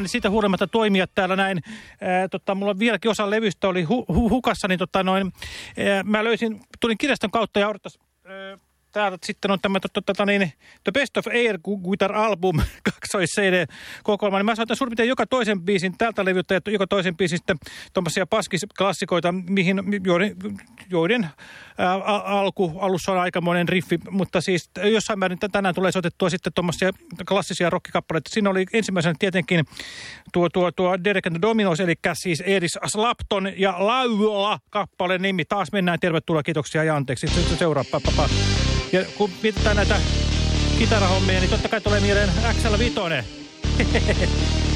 niin siitä huolimatta toimia täällä näin. Ää, tota, mulla vieläkin osa levystä oli hu hu hukassa, niin tota noin, ää, mä löysin, tulin kirjaston kautta ja odottas, ää, Täällä sitten on tämä tota, niin, The Best of Air Guitar Album, kaksois CD kokoelma. Niin mä soitan suurin piirtein joka toisen biisin tältä levyltä ja joka toisen biisin sitten tuommoisia paskisklassikoita, mihin, joiden, joiden ää, alku, alussa on aikamoinen riffi, mutta siis jossain määrin tänään tulee soitettua sitten tuommoisia klassisia rockikappaleita. Siinä oli ensimmäisenä tietenkin tuo, tuo, tuo Derek and the Dominos, eli siis Eris Slapton ja Laula kappaleen nimi. Taas mennään, tervetuloa, kiitoksia ja anteeksi. Seuraa, pa, pa, pa. Ja kun mietitään näitä kitarahommia, niin totta kai tulee mieleen XL5.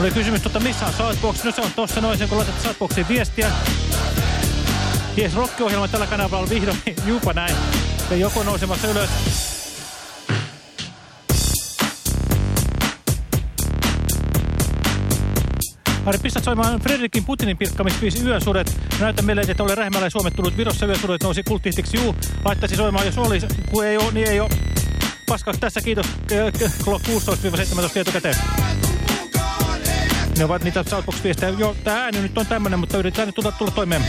Tuli kysymys, tota, missä on Southbox? No se on tossa noin, kun laitat Southboxiin viestiä. Ties rock-ohjelma tällä kanavalla on vihdoin jupa näin. Ja joko nousemassa ylös. Ari, pistä soimaan Fredrikin Putinin pilkkamispiisi Yösudet. Näytä meille, että ole rähmällä ja Suomet tullut Virossa Yösudet nousi kulttihtiksi. Juu, laittaisi soimaan, jos olisi. Kun ei ole, niin ei ole. Paskaus tässä, kiitos. Kello 16-17 etukäteen. Ne ovat niitä Southbox-viestejä. Joo, tämä ääni nyt on tämmöinen, mutta yritetään nyt tulla, toimeen.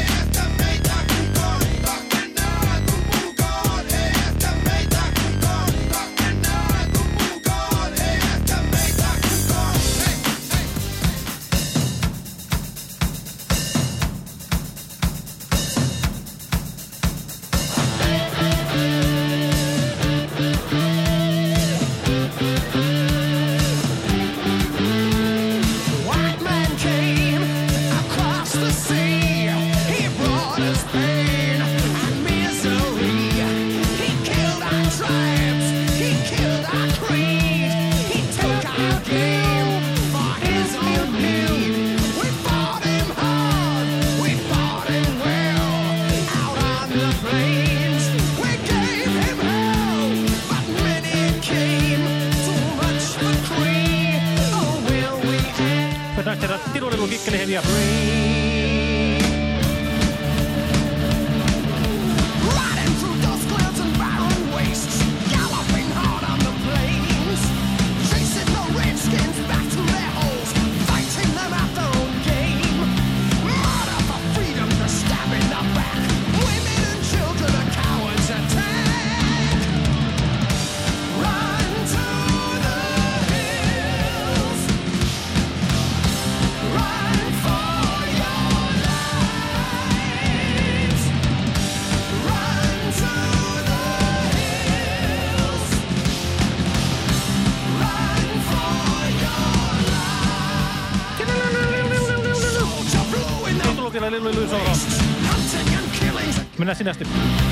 Mennään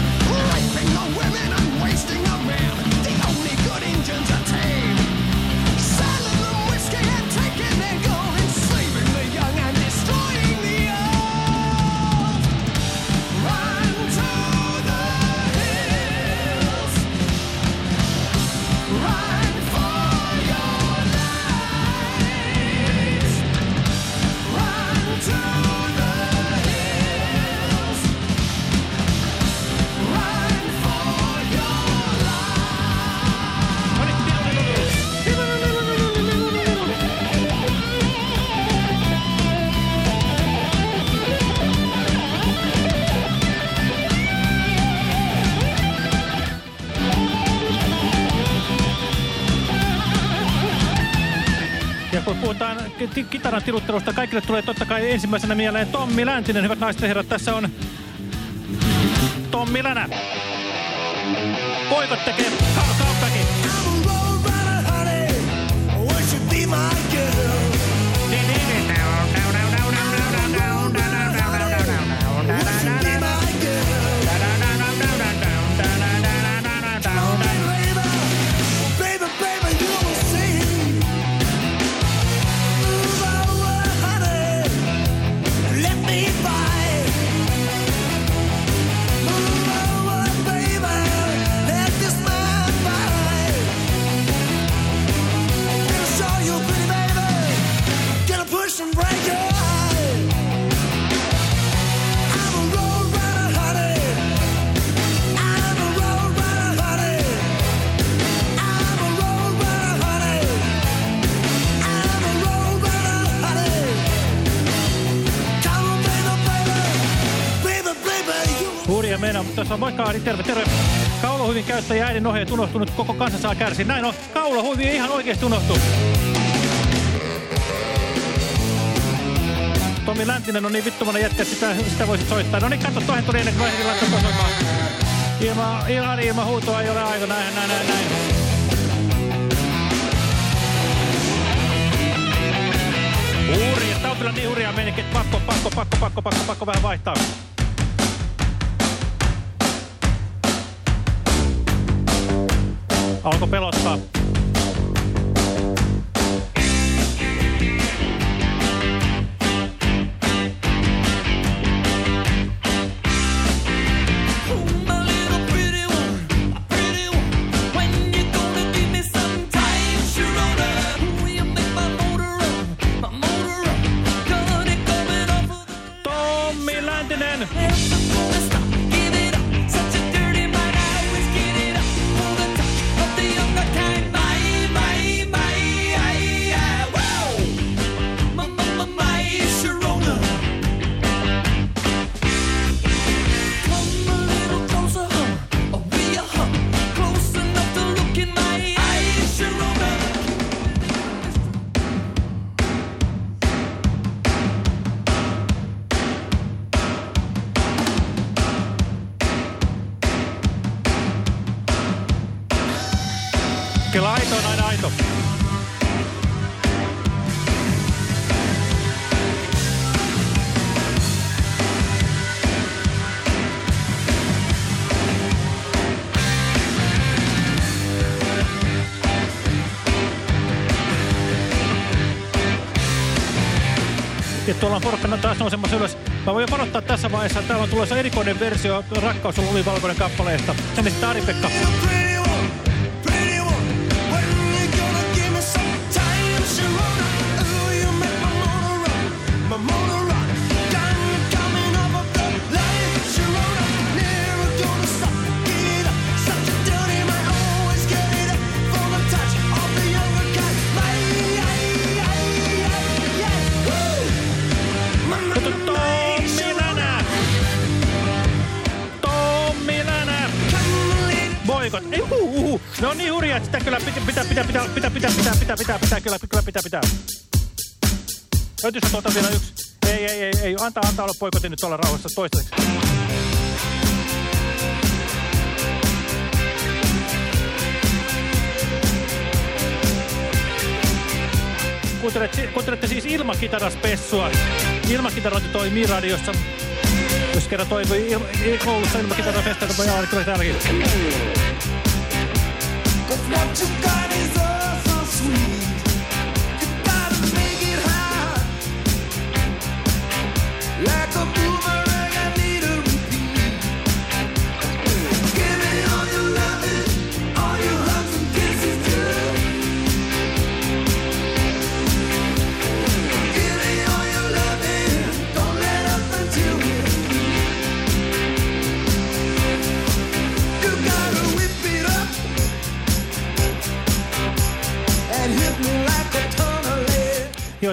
kitaran tiluttelusta, kaikille tulee totta kai ensimmäisenä mieleen Tommi Läntinen. Hyvät naiset ja herrat, tässä on Tommi Länä. Poikot tekee ka Hurja mennä, mutta tässä on vaikka Ari, terve, terve. Kaulohuvin käyttäjä äidin ohjeet unohtunut, koko kansa saa kärsiä. Näin on, kaulohuivi ei ihan oikeasti unohtu. Tomi Läntinen on niin vittumainen jätkä, sitä, sitä voisit soittaa. No niin, katso tohen tuli ennen kuin mä ehdin laittaa soimaan. Ilma, ilma, ilma huutoa ei ole aika, näin, näin, näin, näin. Hurja, tää on kyllä niin hurjaa meininki, että pakko, pakko, pakko, pakko, pakko, pakko vähän vaihtaa. Alko pelottaa. On porkkana taas nousemassa ylös. Mä voin varoittaa tässä vaiheessa, täällä on tulossa erikoinen versio Rakkaus on lumivalkoinen kappaleesta. Sen esittää Ari-Pekka. Ei, uh, uh. Ne on niin hurjaa, että sitä kyllä pitää, pitää, pitää, pitää, pitää, pitää, pitää, pitää, pitää, pitää, kyllä, kyllä pitää, pitää. Löytyykö tuolta vielä yksi? Ei, ei, ei, ei. Antaa, antaa olla boikotin nyt olla rauhassa toistaiseksi. Kuuntelet, kuuntelette siis ilmakitaraspessua. Ilmakitarointi toimii radiossa. Jos kerran toivoi il, il, Oulussa ilmakitarafesta, niin voi olla kyllä täälläkin. Like a boomerang,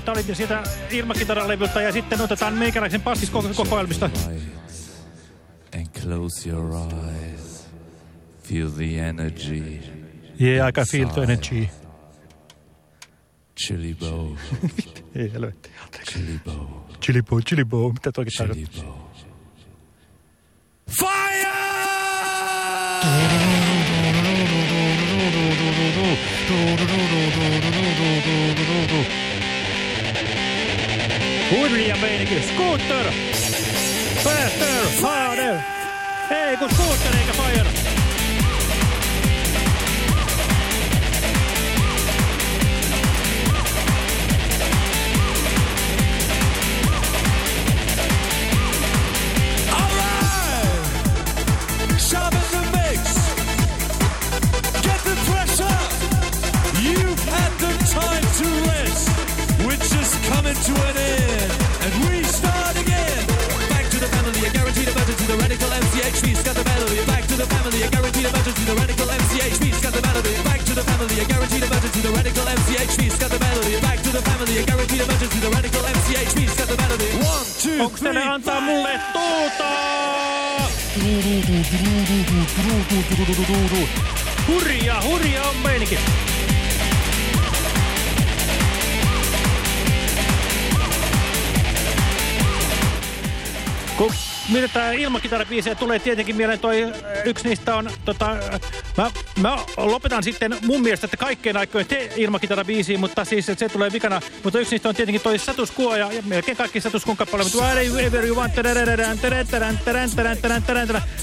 tää oli sieltä ilmakitaralevyltä ja sitten otetaan meikäläisen paskiskokoelmista. And close your eyes. Feel the energy. Yeah, I can feel the energy. Chili bow. Ei helvetti. Chili bow. Chili bow, chili bow. Mitä toikin Chili tarkoittaa? bow. Hurja meininki. Scooter! Faster! Harder! Ei kun scooter eikä fire! Emergency. The radical MCHV's got the melody. Back to the family, a guaranteed emergency. The radical MCHV's got the melody. Back to the family, a guaranteed emergency. The radical MCHV's got the melody. One, two, Onks three, antaa mulle tuulta? Hurja, hurja on meininki. Kun mietitään ilmakitarabiisejä, tulee tietenkin mieleen toi, äh, yksi niistä on, tota, äh, mä, mä lopetan sitten mun mielestä, että kaikkein aikojen te ilmakitarabiisiin, mutta siis se tulee vikana, mutta yksi niistä on tietenkin toi Status Quo ja, ja melkein kaikki Status Quo kappale, mutta whatever you want.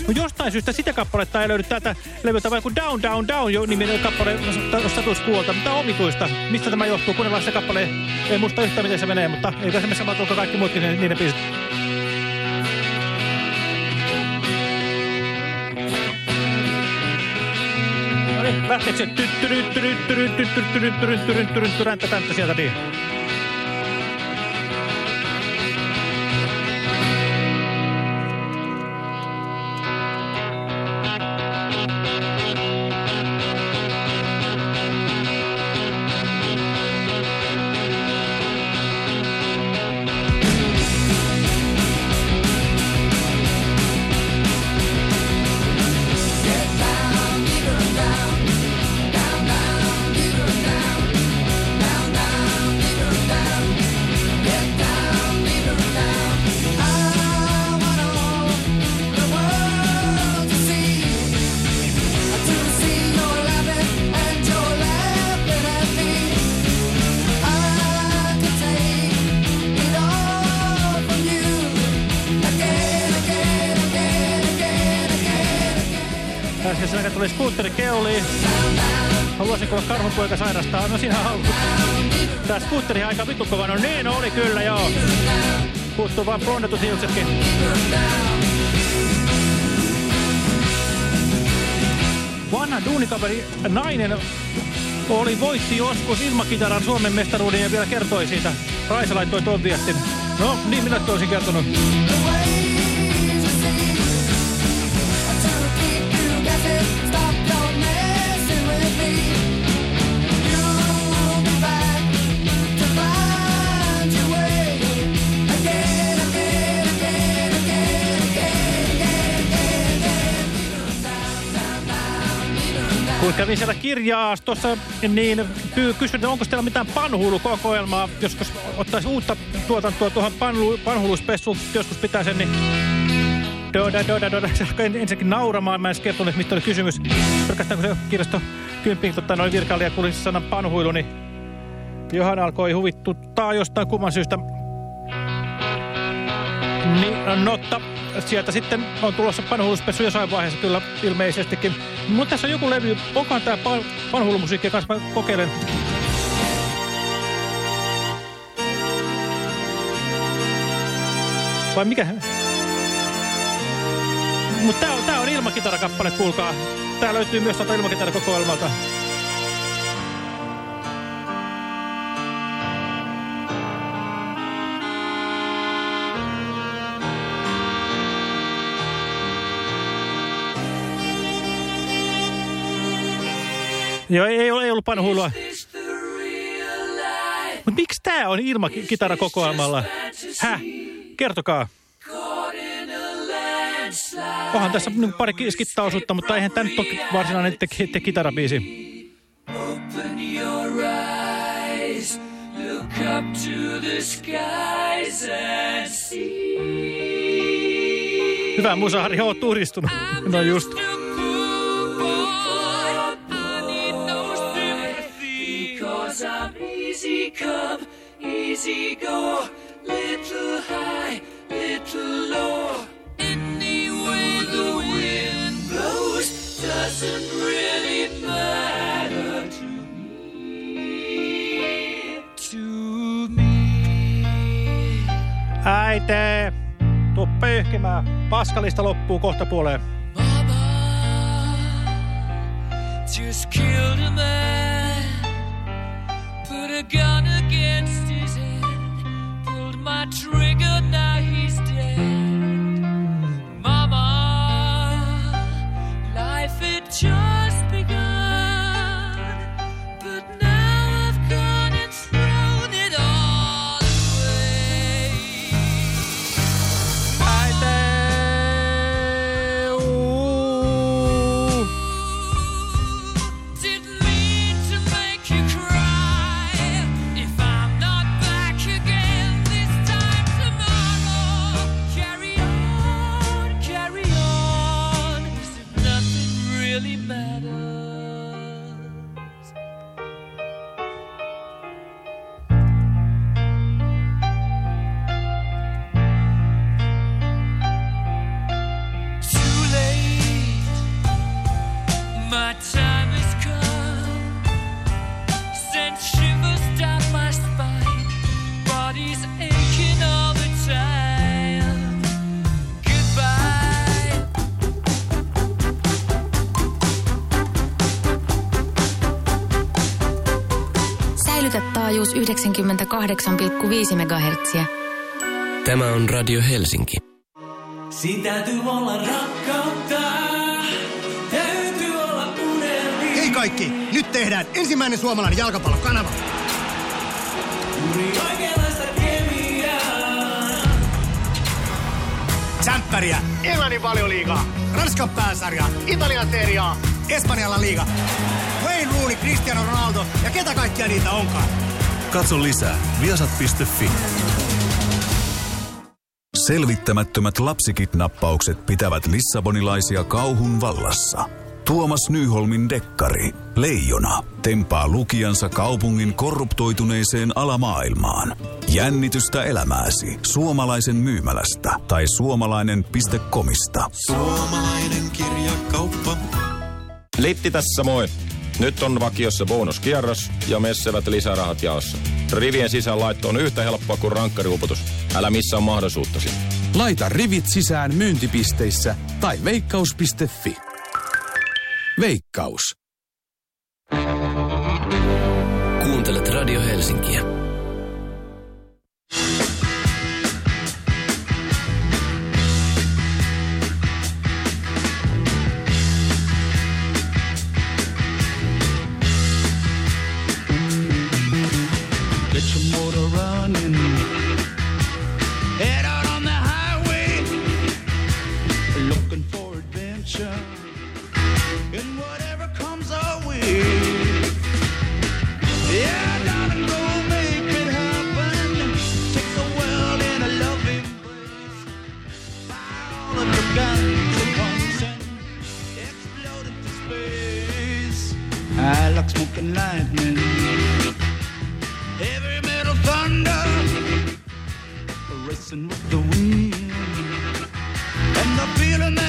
Mutta jostain syystä sitä kappaletta ei löydy täältä levyltä, vaan kuin Down, Down, Down jo niminen kappale Status Quolta, mutta omituista. Mistä tämä johtuu? Kuunnellaan se kappale, ei muista yhtään miten se menee, mutta ei tässä sama kuin kaikki muutkin niiden biisit. Lähteekö se tyttyryttyryttyryttyryttyryttyryttyryttyryttyryttyryttyryttä keuliin. Haluaisinko olla karhunpoika sairastaa? No siinä on. Tää skuutteri aika vittu kova. No niin oli kyllä joo. Puuttuu vaan blondetut hiuksetkin. Vanha duunikaveri nainen oli voitti joskus ilmakitaran Suomen mestaruuden ja vielä kertoi siitä. Raisa laittoi tuon viestin. No niin, minä olisin kertonut. Kun kävin siellä kirjaastossa, niin kysyin, onko teillä mitään panhuilukokoelmaa, joskus ottaisi uutta tuotantoa tuohon panhu, panhuiluspessuun, joskus pitää sen, niin Doda, doda, doda. Se ensinnäkin nauramaan. Mä en kertonut, mistä oli kysymys. Pelkästään kun se kirjasto kympin tota, noin virkailija kuuli sanan panhuilu, niin Johan alkoi huvittuttaa jostain kumman syystä. Niin, notta. Sieltä sitten on tulossa panhuiluspessu jossain vaiheessa kyllä ilmeisestikin. Mutta tässä on joku levy. Onkohan tää pan, kanssa? Mä kokeilen. Vai mikä? Mutta tää on, tää on ilmakitarakappale, kuulkaa. Tää löytyy myös tuolta ilmakitarakokoelmalta. Joo, ei, ei, ollut panhuilua. Mutta miksi tää on ilmakitarakokoelmalla? Häh? Kertokaa. Onhan tässä niin pari skittaosuutta, mutta eihän tämä nyt ole varsinainen te, te kitarabiisi. Open your eyes. up to the skies and see. Hyvä musa, Harri, oot turistunut. No just. I'm easy come, easy go. Little high, little low. Any way the wind blows doesn't really matter to me. To me. Äite, tuu pöyhkimään. Paskalista loppuu kohta puoleen. Mama just killed a man, MHz. Tämä on Radio Helsinki. Siinä täytyy olla rakkautta, täytyy olla unelmia. Hei kaikki, nyt tehdään ensimmäinen suomalainen jalkapallokanava. Juuri oikeanlaista kemiaa. Tsemppäriä, Englannin valioliigaa, Ranskan pääsarjaa, Italian Serie A, Espanjan La Liga. Wayne Rooney, Cristiano Ronaldo ja ketä kaikkia niitä onkaan. Katso lisää viasat.fi. Selvittämättömät lapsikidnappaukset pitävät lissabonilaisia kauhun vallassa. Tuomas Nyholmin dekkari, Leijona, tempaa lukijansa kaupungin korruptoituneeseen alamaailmaan. Jännitystä elämääsi suomalaisen myymälästä tai suomalainen.comista. Suomalainen kirjakauppa. Litti tässä moi. Nyt on vakiossa bonuskierros ja messevät lisärahat jaossa. Rivien sisään laitto on yhtä helppoa kuin rankkariuputus. Älä missää mahdollisuuttasi. Laita rivit sisään myyntipisteissä tai veikkaus.fi. Veikkaus. Kuuntelet Radio Helsinkiä. Motor running. Head out on the highway. Looking for adventure. And whatever comes our way. Yeah, darling, make it happen. Take the world in a loving embrace. Fire your guns space. I like smoking lightning. Racing with the wind. And the feeling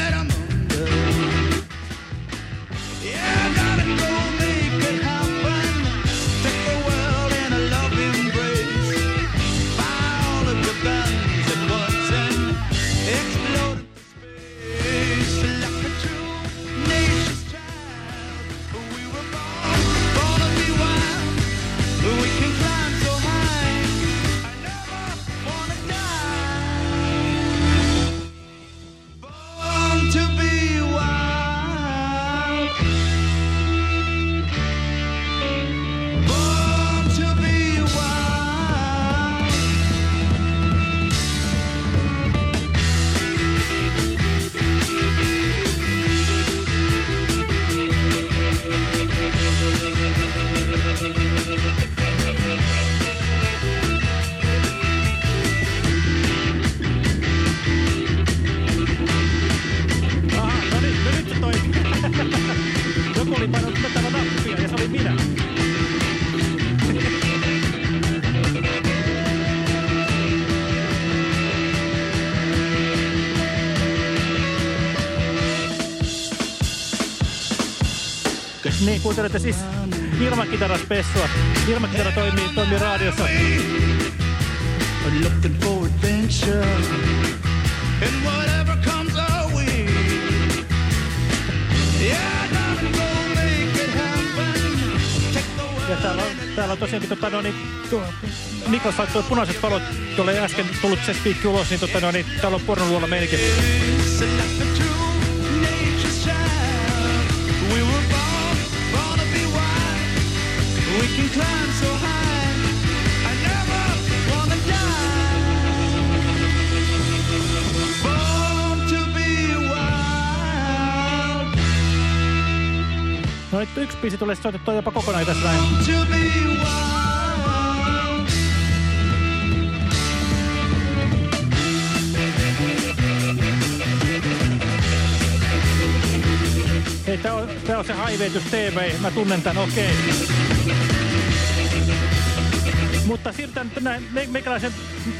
kuuntelette siis ilmakitaraspessua. Ilmakitara toimii, toimii raadiossa. looking for adventure and whatever comes our way. Yeah, darling, go make it happen. Take the Ja täällä on, täällä on tosiaankin tota, no, niin, tuo, Niklas laittoi punaiset valot, jolle äsken tullut se spiikki ulos, niin, tota, no, niin täällä on pornoluola meininki. No nyt yksi biisi tulee soitettua jopa kokonaan tässä näin. To be wild. Hei, tää on, tää on se Haiveitys TV, mä tunnen tän, okei. Mutta siirrytään näin me, meikäläisen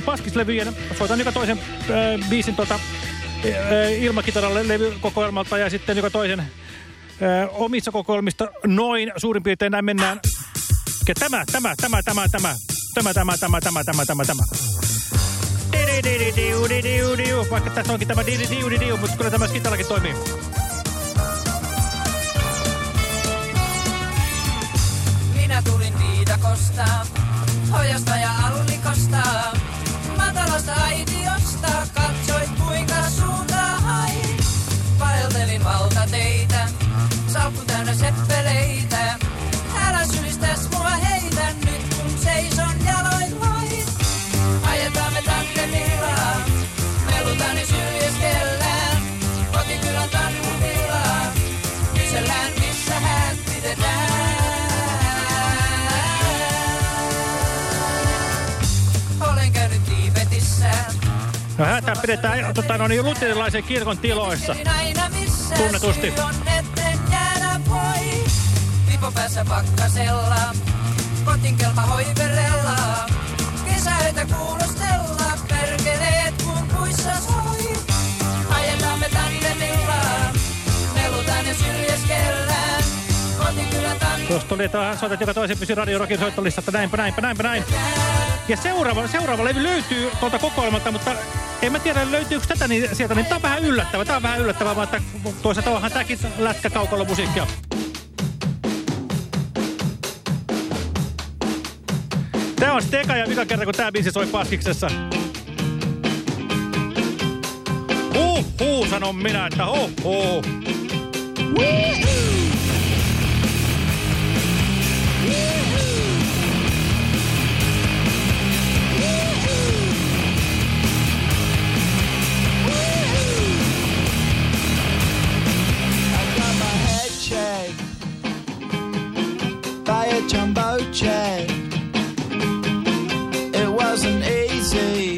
paskislevyjen, soitan joka toisen äh, biisin tota, äh, ilmakitaralle levykokoelmalta ja sitten joka toisen äh, omissa kokoelmista noin suurin piirtein näin mennään. Ja tämä, tämä, tämä, tämä, tämä, tämä, tämä, tämä, tämä, tämä, tämä, tämä. Vaikka tässä onkin tämä di-di-diu-di-diu, mutta kyllä tämä skitarakin toimii. Minä tulin viidakosta, hojasta ja aulikosta. Matalasta aitiosta katsoit kuinka suuntaa hain. Vaeltelin valtateitä, salkku täynnä seppeleitä. Hätä pidetään tota, no niin, luterilaisen kirkon tiloissa. Tunnetusti. silloin etten jäädä voi. Pipo päässä pakkasella, kotinkelma hoiverella. Kuulostella, perkeleet kun puissa soi. Ajetaan me melutaan ja syljeskellään. Tuosta tuli, että hän soitat joka toisen pysy Radio Rockin soittolistalta. Näinpä, näinpä, näinpä, näin. Ja seuraava, seuraava levy löytyy tuolta kokoelmalta, mutta en mä tiedä löytyykö tätä niin sieltä, niin tää on vähän yllättävä. Tää on vähän yllättävää, vaan toisaalta onhan tääkin lätkä kaukalla musiikkia. Tää on sitten eka ja vika kerta, kun tää biisi soi paskiksessa. Huh, huh, sanon minä, että huh, huh. I jumbo jet. It wasn't easy,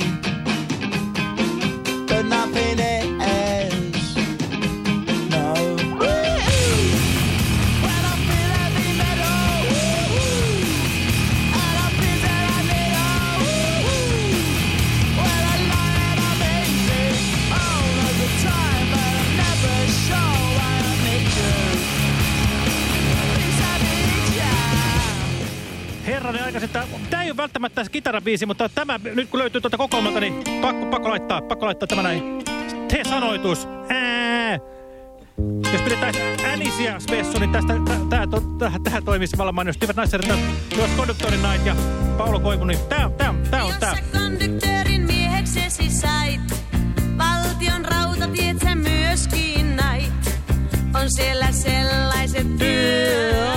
Herranen aika, että tämä ei ole välttämättä se kitarabiisi, mutta tämä, nyt kun löytyy tuolta kokoelmalta, niin pakko, pakko laittaa, pakko laittaa tämä näin. Te sanoitus. Ää. Jos pidetään Änisiä spessu, niin tästä, tämä tää toimisi vallan mainio. Stivet Nasser, jos Conductorin Night ja Paolo Koivu, niin tämä tää, tää on tää. konduktöörin mieheksesi sait, valtion rautatiet sä myöskin nait. On siellä sellaiset työaikalait.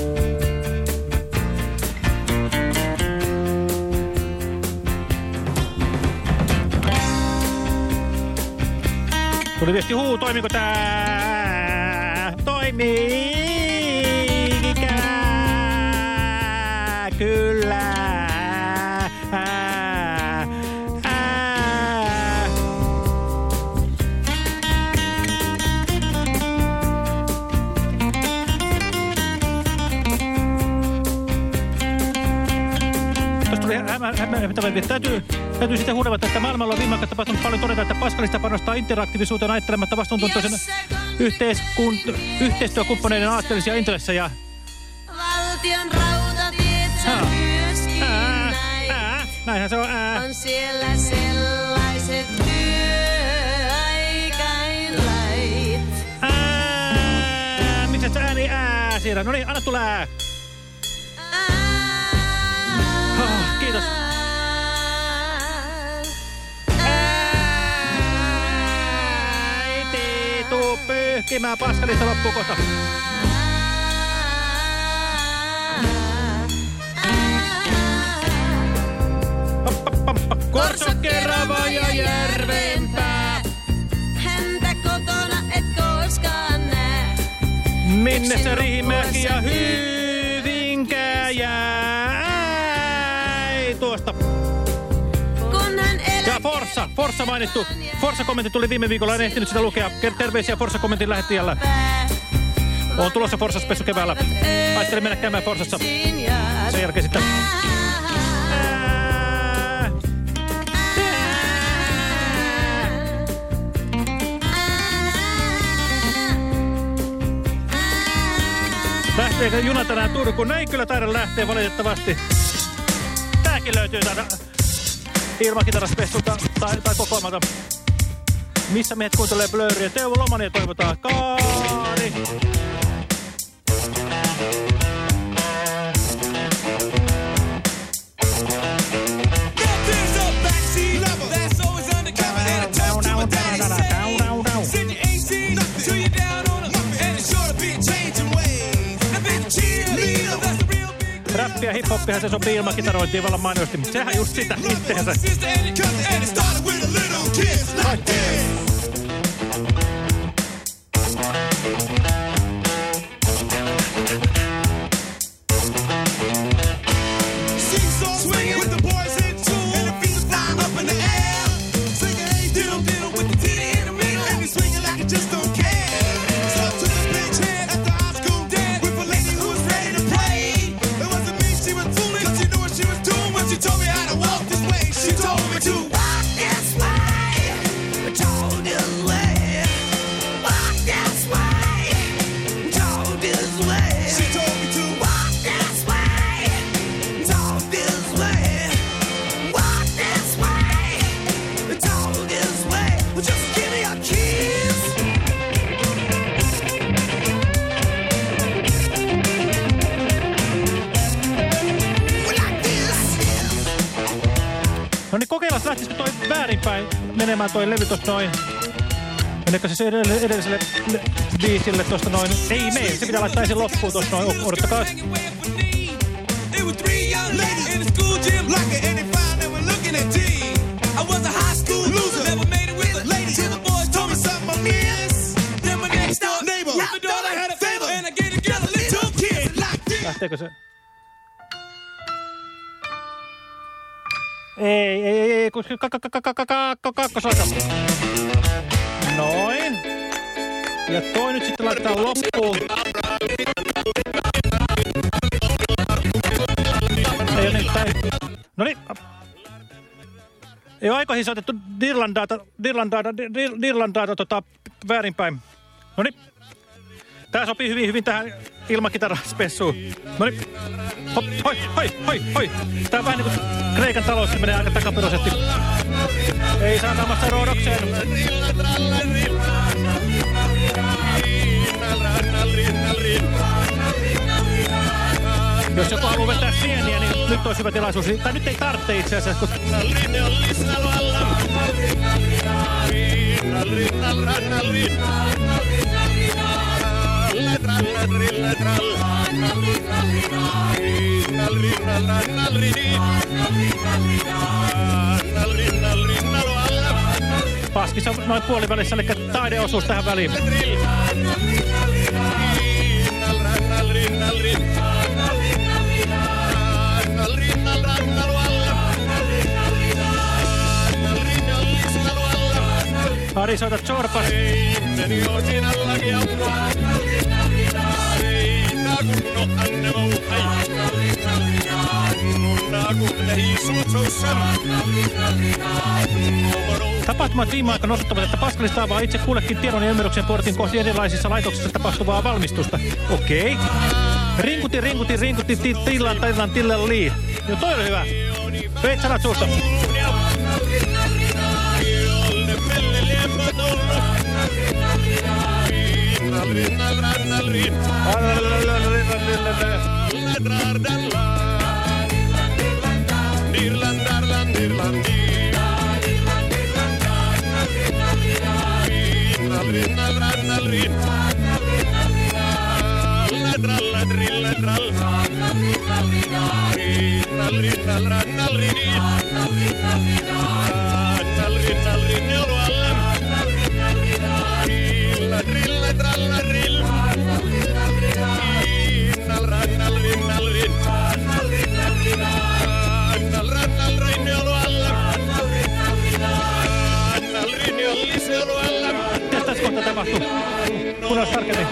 Tuli viesti huu, toimiko tää? Toimiikä? Kyllä. Hämmentävä. Täytyy, täytyy sitten huudella, että maailmalla on viime aikoina tapahtunut paljon todeta, että Paskalista panostaa interaktiivisuuteen ajattelematta vastuuntuntoisen yhteiskun, yhteistyökumppaneiden aatteellisia intressejä. Valtion rautatiet sä Aa. myöskin Ää, näinhän se on ää. On siellä sellaiset työaikainlait. Ää, se ääni ää siellä? No niin, anna tulla ää. Pyyhkimään, paskalista loppuu kohta. Korso Kerava ja. Häntä kotona et koskaan näe. Minne se Riihimäki ja Hyvinkää jäi Forssa, Forssa mainittu. Forssa-kommentti tuli viime viikolla, en ehtinyt sitä lukea. Terveisiä Forssa-kommentin lähettäjällä. On tulossa Forssa-spessu keväällä. Ajattelin mennä käymään Forsassa. Sen jälkeen sitten. Lähteekö juna tänään Turkuun? Ei kyllä taida lähteä valitettavasti. Tääkin löytyy täältä ilmakitaraspessulta tai, tai kokoamalta. Missä meidät kuuntelee Blurria? Teuvo Lomania toivotaan. Kaari! hiphopia, Hiphoppia se sopii ilman kitarointia vallan mainosti, mutta sehän just sitä itseänsä. Like meneekö se edelliselle, edelliselle biisille tuosta noin? Ei mene, se pitää laittaa ensin loppuun tuosta noin. Odottakaa. Lähteekö se? Ei, ei, ei, ei, kun kakkososa. Noin. Ja toi nyt sitten laitetaan loppuun. Ei ole tai... No niin. Ei ole aikoihin soitettu Dirlandaata, Dirlandaata, Dir- Dirlandaata tota, väärinpäin. No niin. Tää sopii hyvin, hyvin tähän ilmakitaraspessuun. No niin. Hop, hoi, hoi, hoi, hoi. Tää on vähän niin kuin Kreikan talous, menee aika takaperoisesti. Ei saa saamassa roodokseen. Jos joku haluaa vetää sieniä, niin Nyt olisi hyvä tilaisuus, tai nyt ei tarvitse itse asiassa, koska Paskissa on noin puolivälissä, eli taideosuus tähän väliin. Ari soita Zorpas. Tapahtumat viime aikoina osoittavat, että Paskalista avaa itse kullekin tiedon ja ymmärryksen portin kohti erilaisissa laitoksissa tapahtuvaa valmistusta. Okei. Okay. Rinkuti, rinkuti, rinkuti, ti- tillan, tillan, tillan, lii. Joo, toi oli hyvä. Veit sanat suusta. Rilla, rilla, Mitäs kohtaa tapahtuu? Kuunnellaan tarkemmin.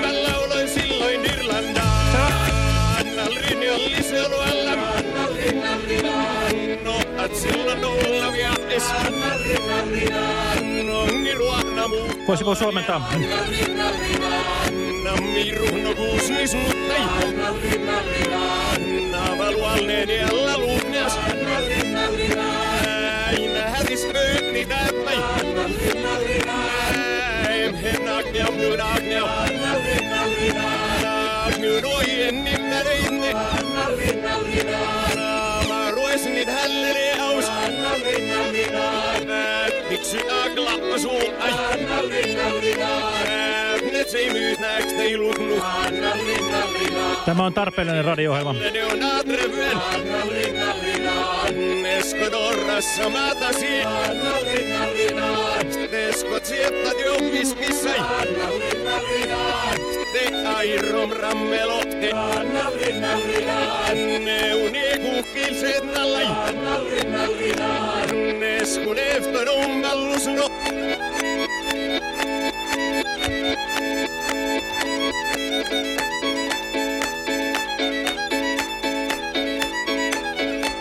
Mä lauloin silloin Irlandaa. Linjalliselualla. No, at silloin olla muu. Voisiko suomentaa? Nammi ruhno kuusni suuttai. Navalualleen jällä hätis täppäi. Miksi agla suu ai. Luknu. Tämä on tarpeellinen radio-ohjelma. Torrassa matasi. Esko tsiettat jo piskissai. Te airom rammelotte. Ne uni kuhkilset nallai. Eskun efter ungallus no.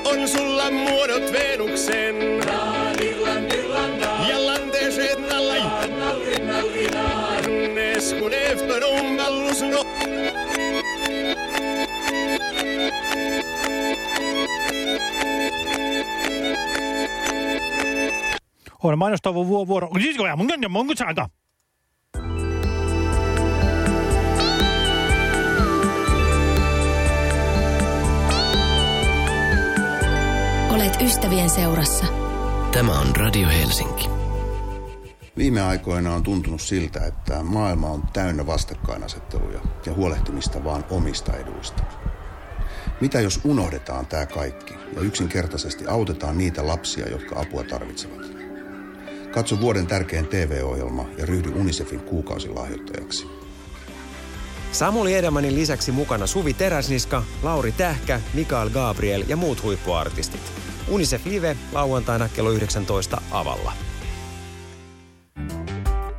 On sulla muodot Venuksen. On mainostava vuo- vuoro. Siis mun mun. Olet ystävien seurassa. Tämä on Radio Helsinki. Viime aikoina on tuntunut siltä, että maailma on täynnä vastakkainasetteluja ja huolehtimista vaan omista eduista. Mitä jos unohdetaan tämä kaikki ja yksinkertaisesti autetaan niitä lapsia, jotka apua tarvitsevat? Katso vuoden tärkein TV-ohjelma ja ryhdy UNICEFin kuukausilahjoittajaksi. Samuli Edelmanin lisäksi mukana Suvi Teräsniska, Lauri Tähkä, Mikael Gabriel ja muut huippuartistit. Unicef Live lauantaina kello 19 Avalla.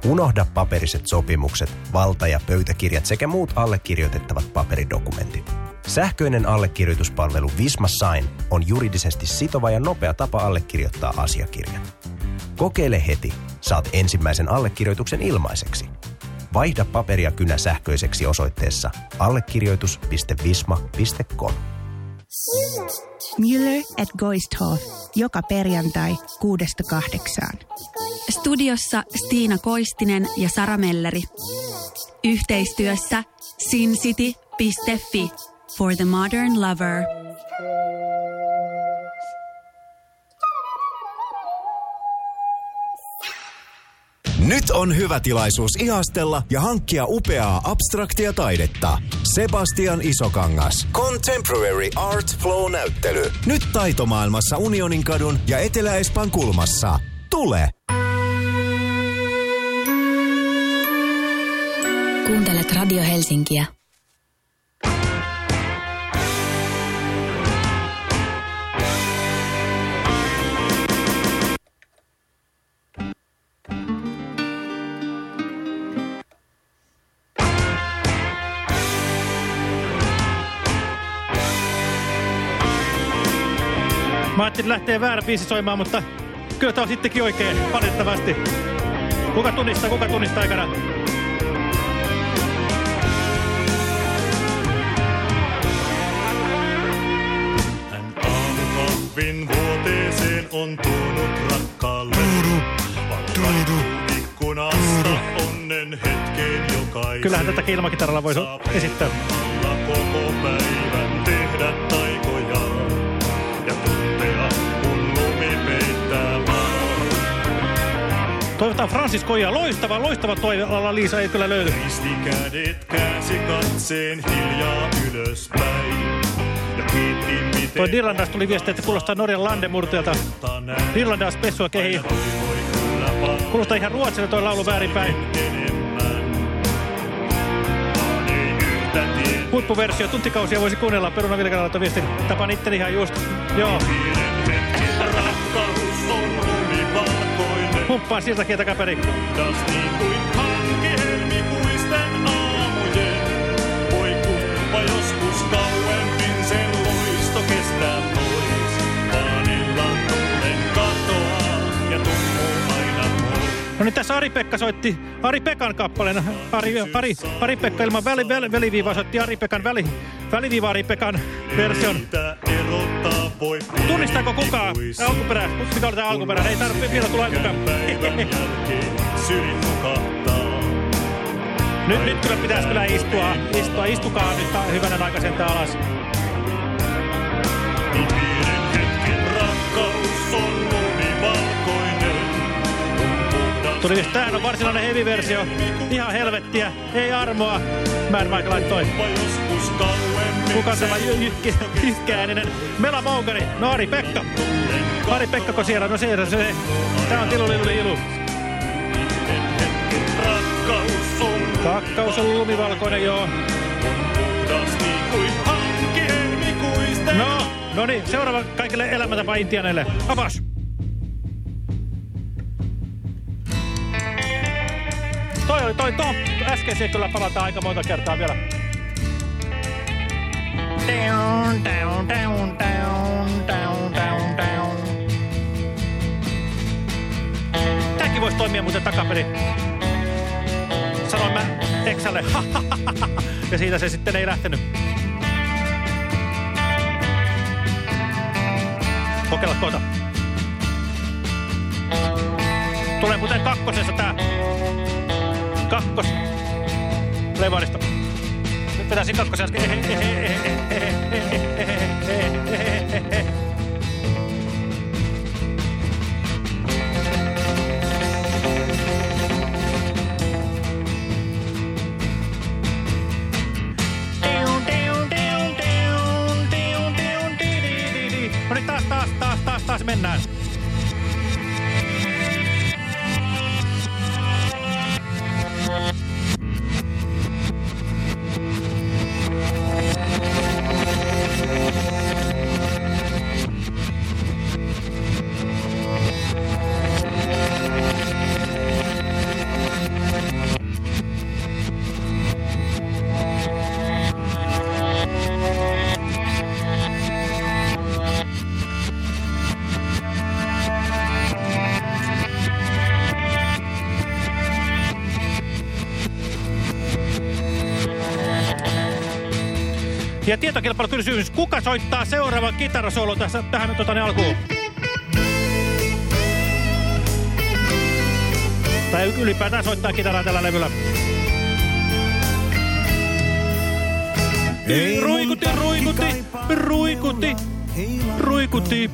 Unohda paperiset sopimukset, valta- ja pöytäkirjat sekä muut allekirjoitettavat paperidokumentit. Sähköinen allekirjoituspalvelu Visma Sign on juridisesti sitova ja nopea tapa allekirjoittaa asiakirja. Kokeile heti. Saat ensimmäisen allekirjoituksen ilmaiseksi. Vaihda paperia kynä sähköiseksi osoitteessa allekirjoitus.visma.com. Müller at Goisthof. Joka perjantai kuudesta kahdeksaan. Studiossa Stiina Koistinen ja Sara Melleri. Yhteistyössä sincity.fi for the modern lover. Nyt on hyvä tilaisuus ihastella ja hankkia upeaa abstraktia taidetta. Sebastian Isokangas. Contemporary Art Flow-näyttely. Nyt taitomaailmassa Unionin kadun ja Etelä-Espan kulmassa. Tule! Kuuntelet Radio Helsinkiä. Mä ajattelin lähteä väärä biisi soimaan, mutta kyllä tää on sittenkin oikein, valitettavasti. Kuka tunnistaa, kuka tunnistaa aikana? Aamukahvin vuoteeseen on tuonut rakkaalle. Valtainen ikkunasta onnen hetkeen jokaisen. Kyllähän tätäkin ilmakitaralla voisi esittää. Koko päivän Toivotaan Francis Koja. Loistava, loistava toivealalla Liisa ei kyllä löydy. Ristikädet käänsi katseen hiljaa ylöspäin. Ja kiitti miten Toi Dirlandas tuli viesti, että kuulostaa Norjan Landemurteelta. Dirlandas Pessua kehi. Kuulostaa ihan ruotsille toi laulu väärinpäin. Huippuversio, tuntikausia voisi kuunnella. Peruna Vilkanalta viestin. Tapan itteni ihan just. Joo. Takaperin. Niin kuin hanki helmikuisten aamujen. Voi kumpa joskus kauemmin sen loisto kestää pois. Vaan illan tullen katoaa ja tummuu aina pois. No niin tässä Ari-Pekka soitti Ari-Pekan kappaleen. Ari, Ari, Ari-Pekka ilman väli, väli, väliviivaa soitti Ari-Pekan väli, väliviiva Ari-Pekan version. Erottaa voi Tunnistaako kukaan? Alkuperä. Oli tämä alkuperä? Ei tarvitse vielä tulla nukahtaa. Nyt, nyt kyllä pitäisi kyllä istua. istua. Istukaa nyt ta- hyvänen aika sentään alas. Tuli tämähän on varsinainen heavy-versio. Ihan helvettiä. Ei armoa. Mad Mike laittoi. Joskus kauemmin Kuka tämä jykkääninen? Mela Moukari. No Ari Pekka. Ari Pekkako siellä? No siellä se. Tää on tiluliluli ilu. rakkaus on lumivalkoinen, joo. No, no niin, seuraava kaikille elämäntapa intianeille. Avas! Toi oli toi, toi äskeiseen kyllä palataan aika monta kertaa vielä. Down, down, down, down, down, down, down. Tääkin voisi toimia muuten takaperin. Sanoin mä Exalle. ja siitä se sitten ei lähtenyt. Kokeilla tuota. Tulee muuten kakkosessa tää. Kakkos. Levarista. Nyt vetäisin kakkosen äsken. No niin, taas, taas, taas, taas, taas mennään. Ja tietokilpailukysymys. Kuka soittaa seuraavan kitarasoolon tässä, tähän tota, alkuun? Tai ylipäätään soittaa kitaraa tällä levyllä. Ei Ruikuti, ruikuti, ruikuti, ruikuti.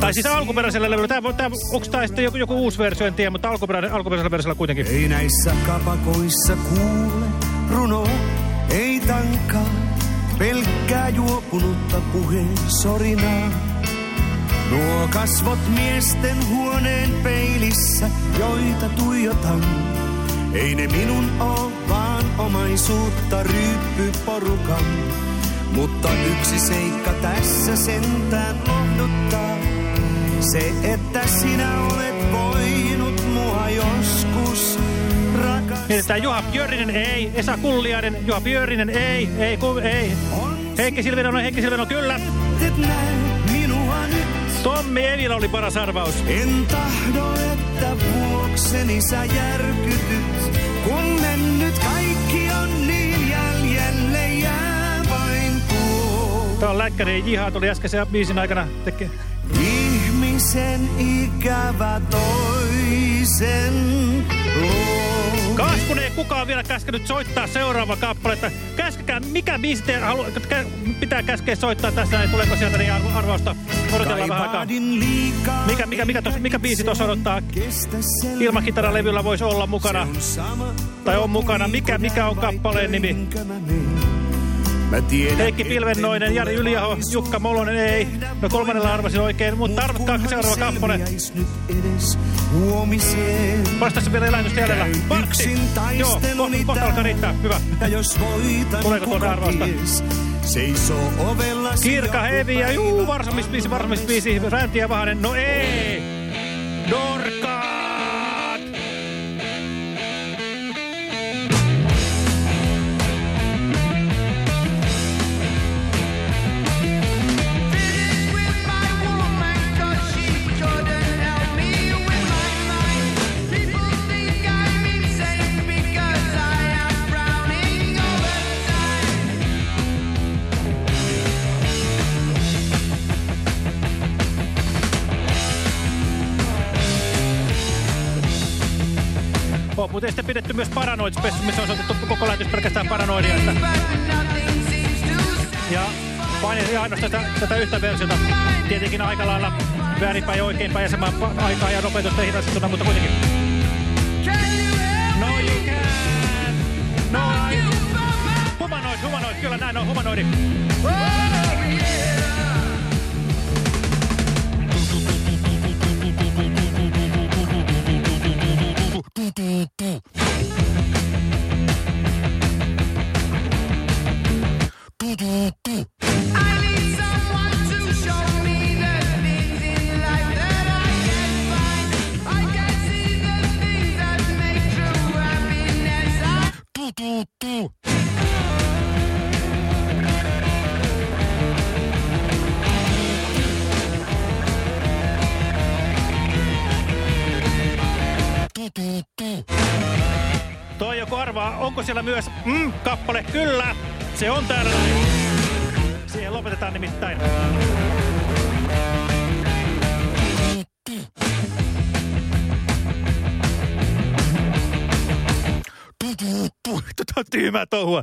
Tai siis alkuperäisellä levyllä. Tää, tää, onks tää sitten joku, joku uusi versio, en tiedä, mutta alkuperäinen, alkuperäisellä versiolla kuitenkin. Ei näissä kapakoissa kuule runoa, ei tankaa, pelkkää juopunutta puheen sorinaa. Nuo kasvot miesten huoneen peilissä, joita tuijotan. Ei ne minun oo, vaan omaisuutta ryyppyporukan. Mutta yksi seikka tässä sentään lohduttaa. Se, että sinä olet voinut mua joskus rakastaa. Mietitään Juha Björninen, ei. Esa Kulliainen, Juha Björninen, ei. Ei, ku, ei. Heikki Silveno, Heikki Silveno, kyllä. Tommi Evila oli paras arvaus. En tahdo, että vuokseni sä järkytyt, kun mennyt kaikki on niin jäljelle jää vain tuo. Tää on Läkkäri Jiha, tuli äskeisen biisin aikana tekee. Ihmisen ikävä toisen luo. Kasku ei kukaan vielä käskenyt soittaa seuraava kappaletta. Käskekää, mikä biisi te halu, kä, pitää käskeä soittaa tässä, niin tuleeko sieltä niin arvo, arvausta? Odotellaan vähän aikaa. Mikä, mikä, mikä, tos, mikä biisi tuossa odottaa? Ilmakitaralevyllä voisi olla mukana. Tai on mukana. Mikä, mikä on kappaleen nimi? Mä tiedän, Heikki Pilvennoinen, Jari Yliaho, Jukka Molonen, ei. No kolmannella arvasin oikein, mutta arvatkaa seuraava kappale. Vastassa vielä eläinystä jäljellä. Vartti! Joo, kohta, kohta alkaa riittää. Hyvä. Ja jos voitan, Tuleeko kuka arvausta? ties, Seisoo ovella Kirka Hevi ja juu, varsamisbiisi, varsamisbiisi, Ränti ja Vahanen. No ei! Dorkaat! Pidetty myös Paranoid Spessu, missä on osoitettu koko lähetys pelkästään paranoidia. Ja painin ainoastaan tätä, tätä yhtä versiota. Tietenkin aika lailla väärinpäin ja oikeinpäin ja samaan aikaan ja nopeutusta hidastettuna, mutta kuitenkin. No you can. No I... Humanoid, humanoid, kyllä näin on, humanoidi. Toi onko siellä myös mm, kappale? Kyllä, se on täällä. Siihen lopetetaan nimittäin. Tätä on tyhmää touhua.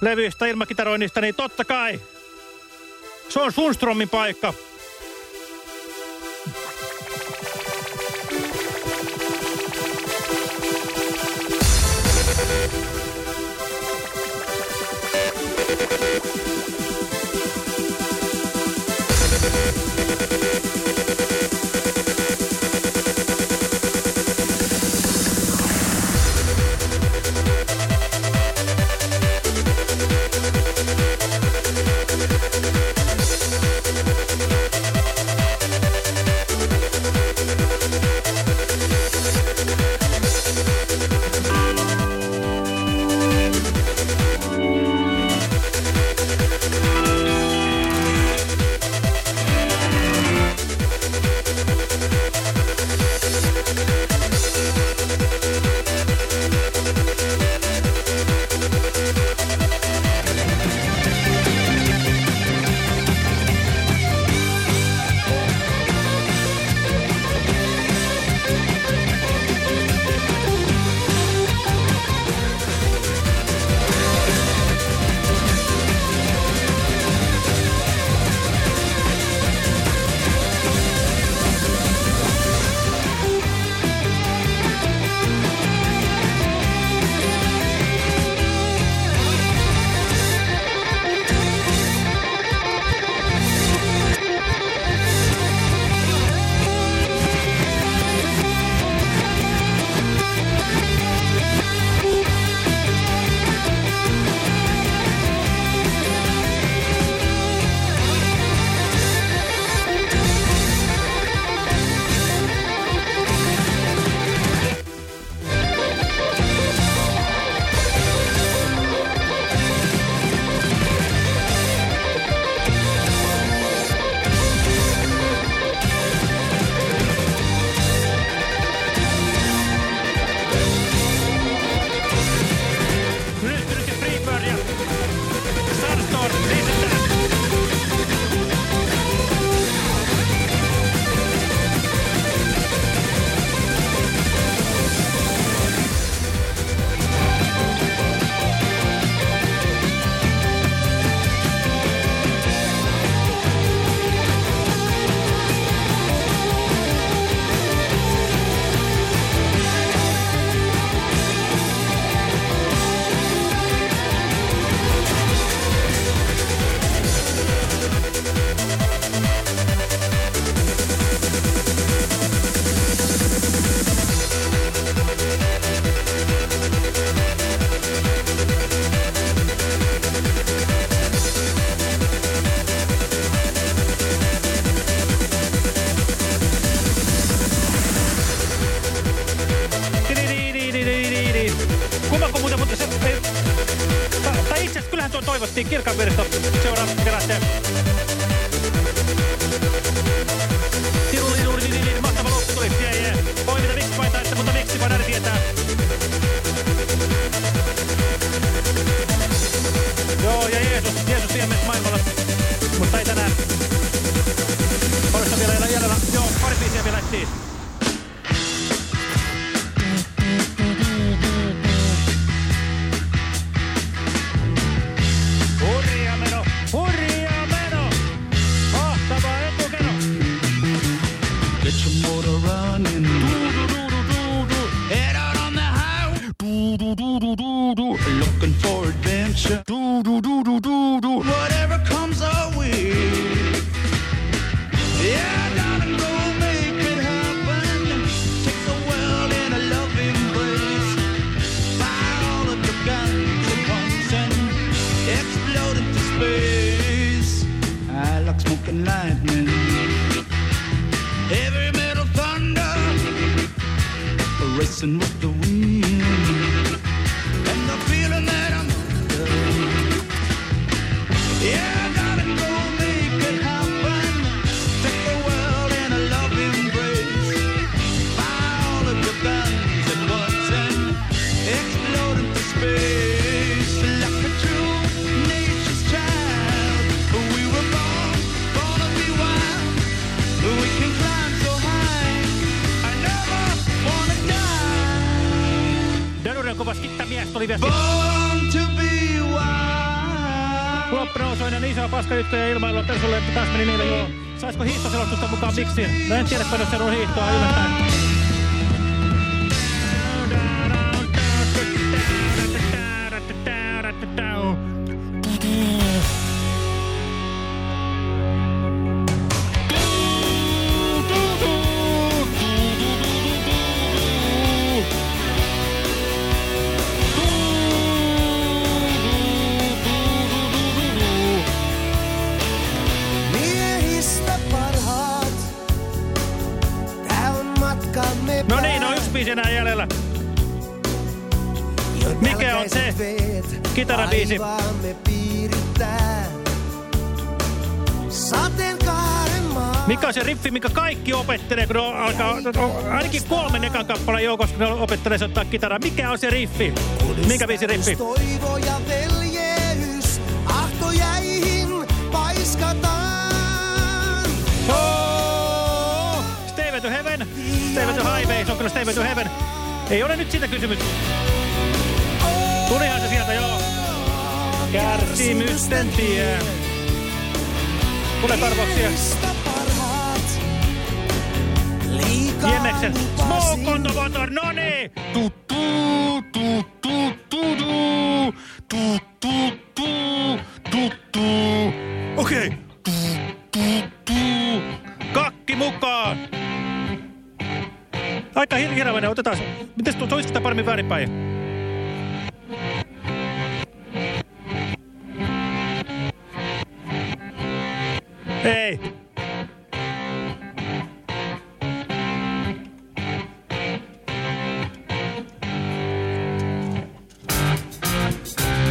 levyistä, ilmakitaroinnista, niin totta kai se on Sundströmin paikka. biisi Jeesus, Jeesus siemenet maailmalla. Mutta ei tänään. Oletko vielä jäljellä? Joo, pari biisiä vielä siis. Maa. Mikä on se riffi, mikä kaikki opettelee, kun alkaa, ainakin kolmen ekan kappaleen joukossa, kun ne opettelee soittaa kitaraa. Mikä on se riffi? Minkä biisi riffi? Toivo ja veljeys, ahtojäihin paiskataan. Oh! Stairway to Heaven. Stairway to Highway. Se on kyllä Stairway to Heaven. Ei ole nyt siitä kysymys. Kärsimysten tie. Tule tarvoksia. Jenneksen. Smoke on the water, no niin!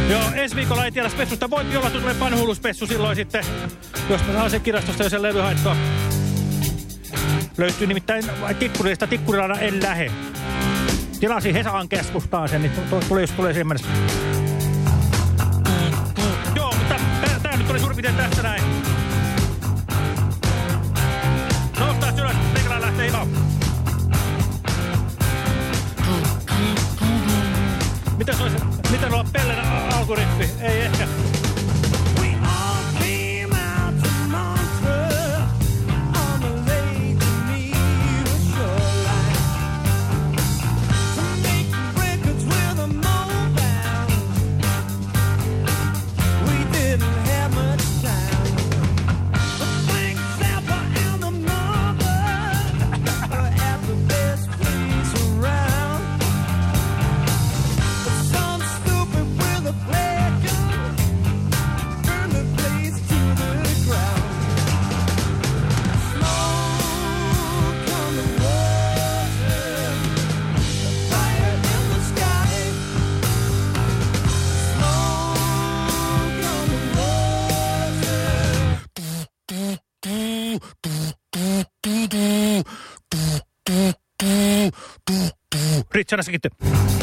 Joo, ensi viikolla ei tiedä spessusta. Voi olla, tulee panhuuluspessu silloin sitten, jos mä saan sen kirjastosta jo sen levyhaittoa. Löytyy nimittäin tikkurista tikkurilana en lähe. Tilasin Hesaan keskustaan sen, niin tuli just tulee siihen mennessä. Joo, mutta tää, nyt oli suurin tästä näin. Noustaa ylös, meikäläinen lähtee imaan. Miten se olisi, miten olla Pellen ocurre. Richard, así que... Te...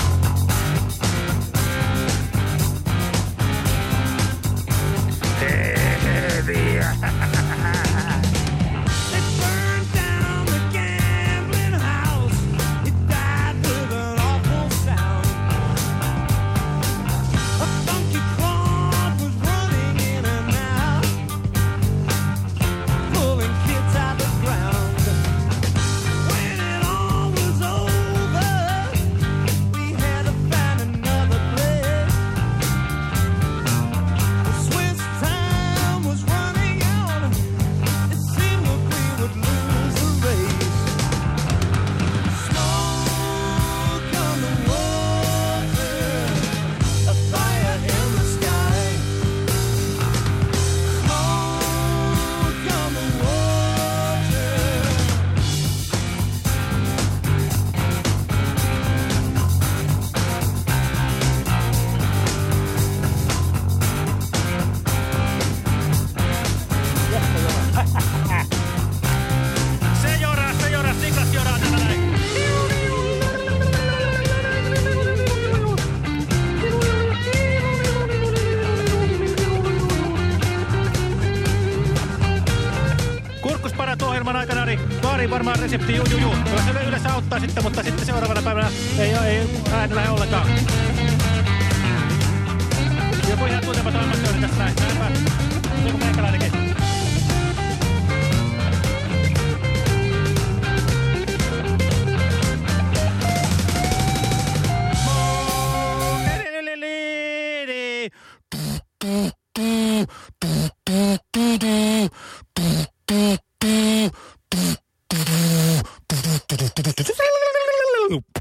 resepti juu, juu, juu. Kyllä se yleensä auttaa sitten, mutta sitten seuraavana päivänä ei, ei ääni lähde ollenkaan. Joku ihan tuntematon ammattilainen tässä näin. Joku meikäläinenkin.